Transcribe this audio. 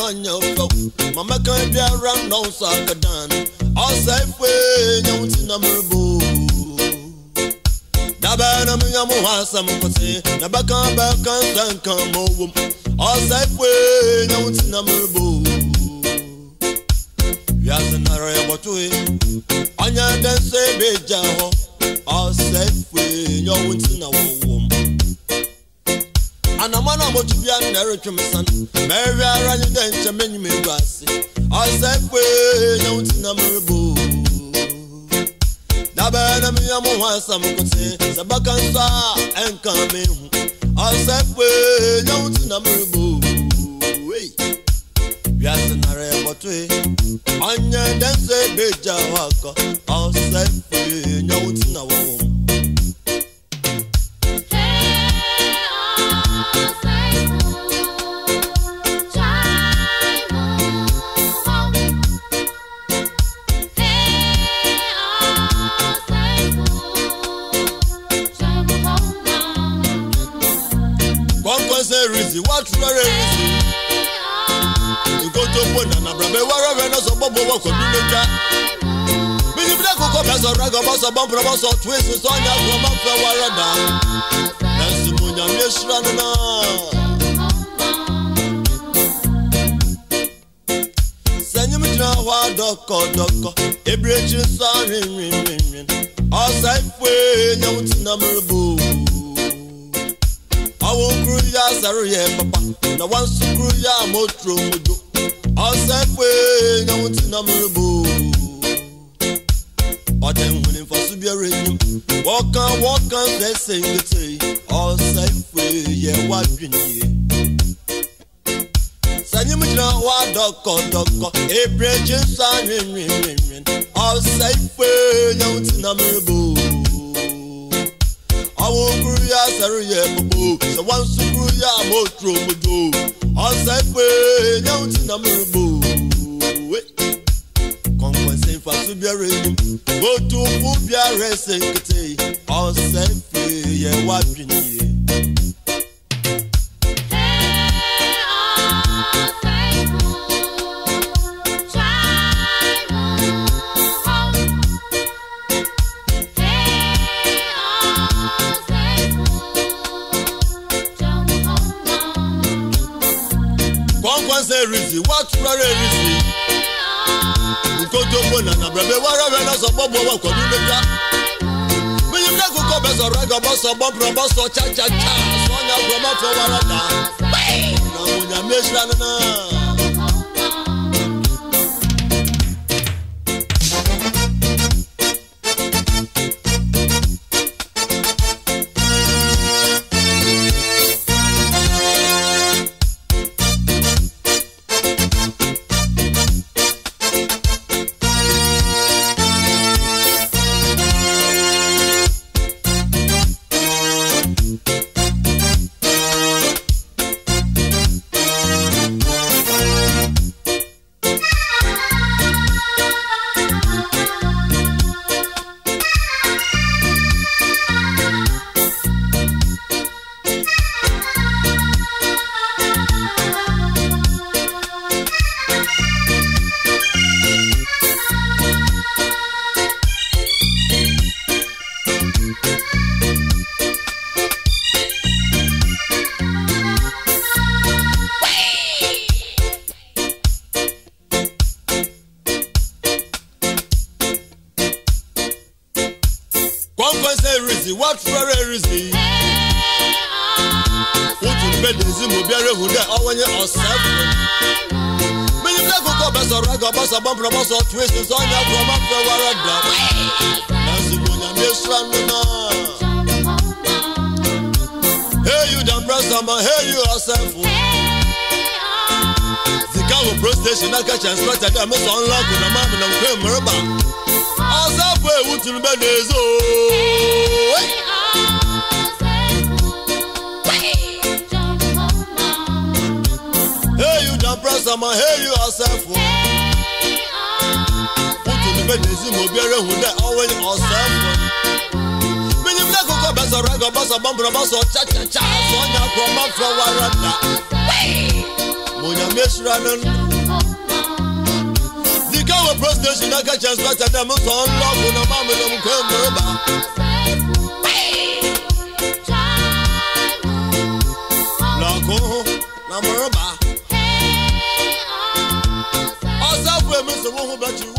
no nyambo mama kan biara no so akadan osai fwe nyawti na mrebo daba na mya mo hasam kose na baka baka san kan mo wo osai fwe nyawti na mrebo yasa na re botwe anya dan se beja ho osai fwe nyawti na wo coach bi anu na ɛretwe me san mɛhwɛ ara ne dɛ nkyɛn mɛ nyim egu ase ɔsɛ mpe na wo ti na merebo dabɛ na mi yam ho asam kote sɛ baka nso a ɛnka me hu ɔsɛ mpe na wo ti na merebo wiase nara ɛbɔtoe ɔnyɛ dɛ ebe gya hɔ akɔ ɔsɛ mpe na wo reason what rare reason. ìkótó pọ̀ nànà bẹ̀rẹ̀ wá rẹ̀ náà sọ bọ́bọ̀ wọ̀ kọ́ dúró já. bíjìbílẹ̀ kókó bẹ́ẹ̀ sọ rẹ́gọ̀ bọ́ sọ bọ́m̀pọ̀rọ̀ bọ́ sọ tún èso sọ ní àgọ́ máa ń fẹ́ wá rẹ̀ dá. ẹ̀sìn mo yàn mí èsúra nínú. sẹ́yìn mi jìnnà wá dọ́kọ̀dọ́kọ̀ ebire jí sọ rìnrìnrìn ọ̀sẹ̀ ìfúwe ẹ̀yẹ́wò ti nà mí rẹ̀ bò. sáré yẹn pàpà na wọn sùkúrú yá mo turo mo jo ọsẹ pé nyẹwò tí nà mí rìbò. ọ̀dẹ̀ nwìnrin fọ́sùn bí ẹrù ẹ̀yìn wọ́kàn wọ́kàn fẹsẹ̀ ń gbèsè ọsẹ pé yẹ wá dùnìyẹ. sẹ́yìn mi gyina wá dọ́kọ̀dọ́kọ̀ èbìrẹ̀ jésù àrìnrìnrìnrìn ọsẹ pé nyẹwò tí nà mí awo kuru ya sẹrun yẹ gbogbo sẹwọn sukuru ya mo turo mojo ọsẹ pe yẹn ti na mi rúgbò kọ̀ǹkọ̀ ṣe ìfàsúbíẹ̀rẹ̀ ni mo tún fún bíẹ̀rẹ̀ ṣe kété ọsẹ pe yẹ wá bìnìyẹ. kwanse erisi watụrara erisi nkojobo na na brebe warawe na sọgbọgbọ wakọdu leta mmiri ndị akụkọ besọrọ aga gbọsọ gbọpụrụ gbọsọ cha cha cha sọ ọnya gwọmafọ wara na na nwunye mesira nana ezi watụrara erizi otu mgbe dezi ma bịara ehu de ọwanye ọsa menye ndị akụkọ gbasara aga ọgbasa gbapụrụ ọgbasa ọtụ esi nsọ ọnya bụ ọma da na nzugbo na mesra nnụnụ Hey you down press on hey you yourself Zika wo pro station n'aka chancellor tade amesa ọnlọkụ na mamụ na nkwe mmereba ọsọ afọ ewu tụrụ mbe na ooo on, hail yourself. Put to the bed, is in Mobiere, who they always yourself. Mini black cocoa, bass, a rag, a bass, a bumper, a bass, or cha cha cha, sonia from a flower. Munya Miss Rannon. The cow prostation, I catch a sweat at them, so on love when a mamma don't come over. Now go, now we're back. bá you.